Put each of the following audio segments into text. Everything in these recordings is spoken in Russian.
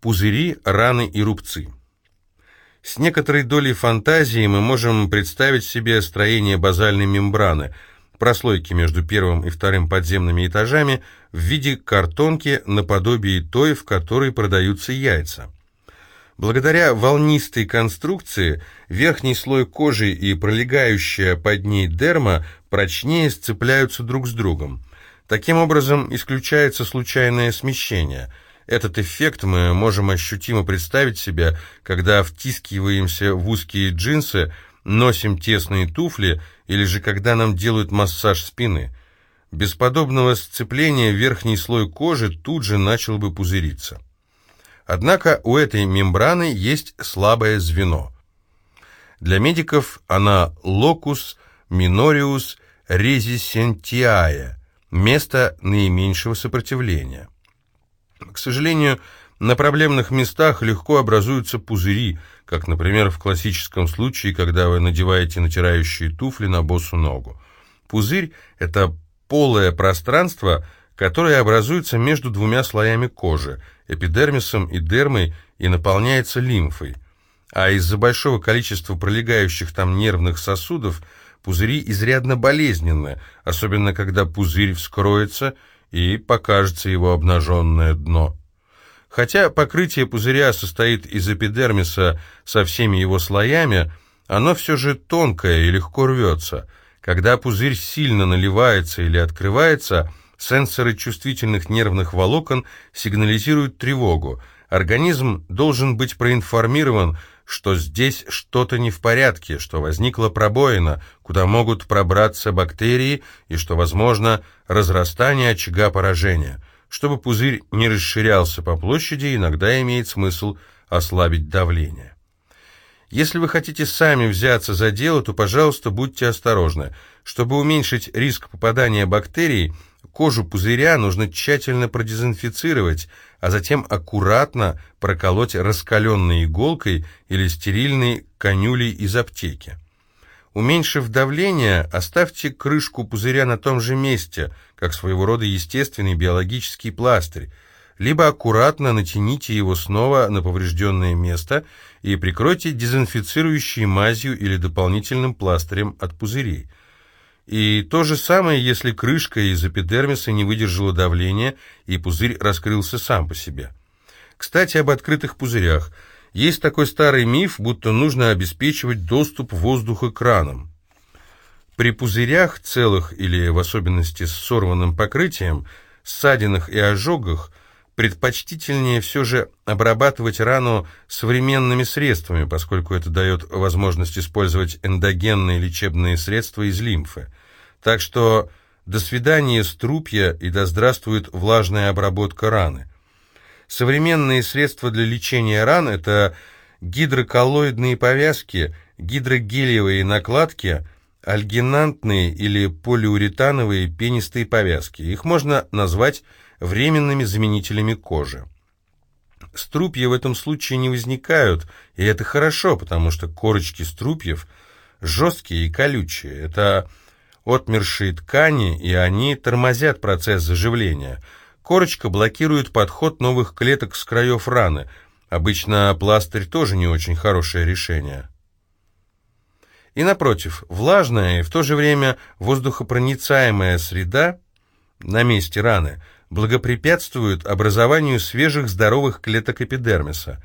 Пузыри, раны и рубцы. С некоторой долей фантазии мы можем представить себе строение базальной мембраны, прослойки между первым и вторым подземными этажами в виде картонки наподобие той, в которой продаются яйца. Благодаря волнистой конструкции верхний слой кожи и пролегающая под ней дерма прочнее сцепляются друг с другом. Таким образом исключается случайное смещение – этот эффект мы можем ощутимо представить себе, когда втискиваемся в узкие джинсы, носим тесные туфли или же когда нам делают массаж спины. Без подобного сцепления верхний слой кожи тут же начал бы пузыриться. Однако у этой мембраны есть слабое звено. Для медиков она локус минориус резисентиая, место наименьшего сопротивления. К сожалению, на проблемных местах легко образуются пузыри, как, например, в классическом случае, когда вы надеваете натирающие туфли на босу ногу. Пузырь – это полое пространство, которое образуется между двумя слоями кожи – эпидермисом и дермой и наполняется лимфой. А из-за большого количества пролегающих там нервных сосудов пузыри изрядно болезненны, особенно когда пузырь вскроется – и покажется его обнаженное дно. Хотя покрытие пузыря состоит из эпидермиса со всеми его слоями, оно все же тонкое и легко рвется. Когда пузырь сильно наливается или открывается, сенсоры чувствительных нервных волокон сигнализируют тревогу. Организм должен быть проинформирован, что здесь что-то не в порядке, что возникла пробоина, куда могут пробраться бактерии и что, возможно, разрастание очага поражения. Чтобы пузырь не расширялся по площади, иногда имеет смысл ослабить давление. Если вы хотите сами взяться за дело, то, пожалуйста, будьте осторожны. Чтобы уменьшить риск попадания бактерий, кожу пузыря нужно тщательно продезинфицировать, а затем аккуратно проколоть раскаленной иголкой или стерильной конюлей из аптеки. Уменьшив давление, оставьте крышку пузыря на том же месте, как своего рода естественный биологический пластырь, либо аккуратно натяните его снова на поврежденное место и прикройте дезинфицирующей мазью или дополнительным пластырем от пузырей. И то же самое, если крышка из эпидермиса не выдержала давления, и пузырь раскрылся сам по себе. Кстати, об открытых пузырях. Есть такой старый миф, будто нужно обеспечивать доступ воздуха к ранам. При пузырях целых или в особенности с сорванным покрытием, ссадинах и ожогах предпочтительнее все же обрабатывать рану современными средствами, поскольку это дает возможность использовать эндогенные лечебные средства из лимфы. Так что до свидания струпья и да здравствует влажная обработка раны. Современные средства для лечения ран – это гидроколлоидные повязки, гидрогелиевые накладки, альгинантные или полиуретановые пенистые повязки. Их можно назвать временными заменителями кожи. Струпья в этом случае не возникают, и это хорошо, потому что корочки струпьев жесткие и колючие. Это отмершие ткани, и они тормозят процесс заживления. Корочка блокирует подход новых клеток с краев раны. Обычно пластырь тоже не очень хорошее решение. И напротив, влажная и в то же время воздухопроницаемая среда на месте раны – благопрепятствуют образованию свежих здоровых клеток эпидермиса.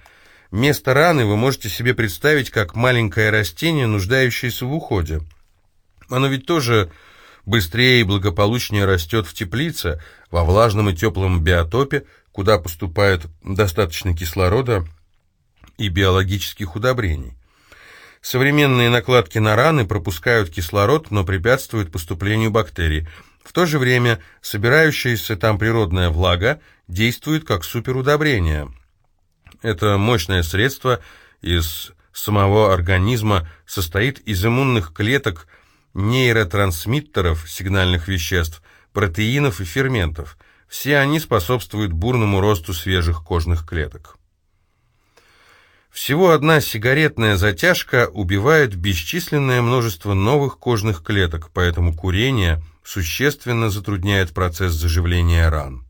Место раны вы можете себе представить как маленькое растение, нуждающееся в уходе. Оно ведь тоже быстрее и благополучнее растет в теплице, во влажном и теплом биотопе, куда поступает достаточно кислорода и биологических удобрений. Современные накладки на раны пропускают кислород, но препятствуют поступлению бактерий – в то же время собирающаяся там природная влага действует как суперудобрение. Это мощное средство из самого организма состоит из иммунных клеток, нейротрансмиттеров, сигнальных веществ, протеинов и ферментов. Все они способствуют бурному росту свежих кожных клеток. Всего одна сигаретная затяжка убивает бесчисленное множество новых кожных клеток, поэтому курение – существенно затрудняет процесс заживления ран.